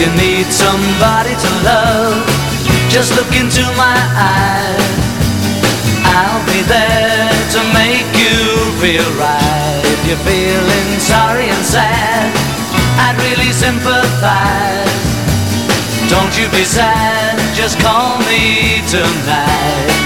you need somebody to love, just look into my eyes. I'll be there to make you feel right. If you're feeling sorry and sad, I'd really sympathize. Don't you be sad, just call me tonight.